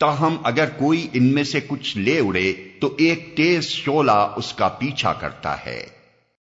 تاہم اگر کوئی ان میں سے کچھ لے اڑے تو ایک تیز شولہ اس کا پیچھا کرتا ہے۔